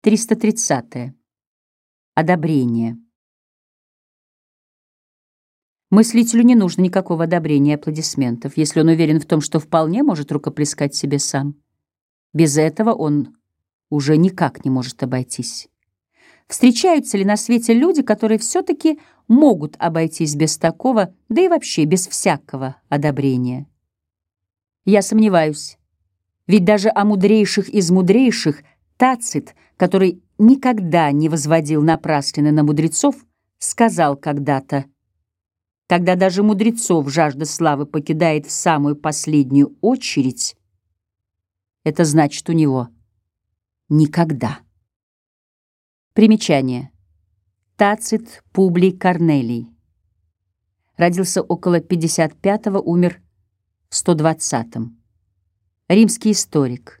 330. Одобрение. Мыслителю не нужно никакого одобрения и аплодисментов, если он уверен в том, что вполне может рукоплескать себе сам. Без этого он уже никак не может обойтись. Встречаются ли на свете люди, которые все-таки могут обойтись без такого, да и вообще без всякого одобрения? Я сомневаюсь. Ведь даже о мудрейших из мудрейших Тацит, который никогда не возводил напраслины на мудрецов, сказал когда-то, когда даже мудрецов жажда славы покидает в самую последнюю очередь, это значит у него никогда. Примечание. Тацит Публий Корнелий. Родился около 55-го, умер в 120-м. Римский историк.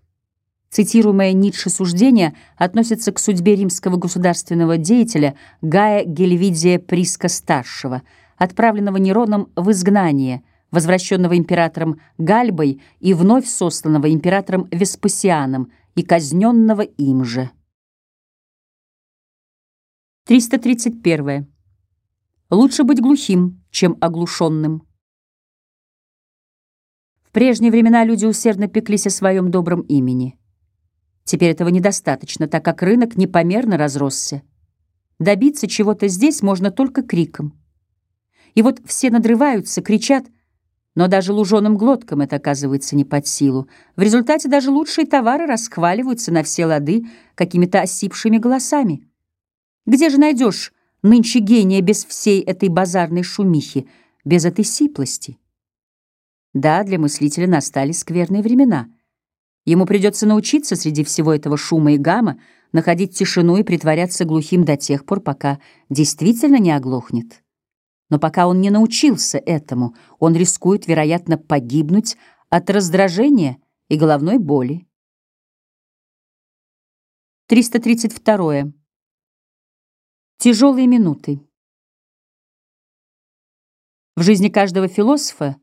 Цитируемое Ницше суждение относится к судьбе римского государственного деятеля Гая Гельвидия Приска-старшего, отправленного Нероном в изгнание, возвращенного императором Гальбой и вновь сосланного императором Веспасианом и казненного им же. 331. Лучше быть глухим, чем оглушенным. В прежние времена люди усердно пеклись о своем добром имени. Теперь этого недостаточно, так как рынок непомерно разросся. Добиться чего-то здесь можно только криком. И вот все надрываются, кричат, но даже луженым глоткам это оказывается не под силу. В результате даже лучшие товары расхваливаются на все лады какими-то осипшими голосами. Где же найдешь нынче гения без всей этой базарной шумихи, без этой сиплости? Да, для мыслителя настали скверные времена — Ему придется научиться среди всего этого шума и гамма находить тишину и притворяться глухим до тех пор, пока действительно не оглохнет. Но пока он не научился этому, он рискует, вероятно, погибнуть от раздражения и головной боли. 332. Тяжелые минуты. В жизни каждого философа,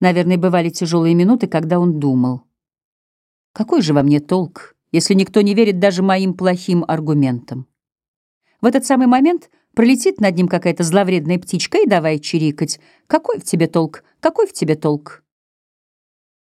наверное, бывали тяжелые минуты, когда он думал. Какой же во мне толк, если никто не верит даже моим плохим аргументам? В этот самый момент пролетит над ним какая-то зловредная птичка и давай чирикать. Какой в тебе толк? Какой в тебе толк?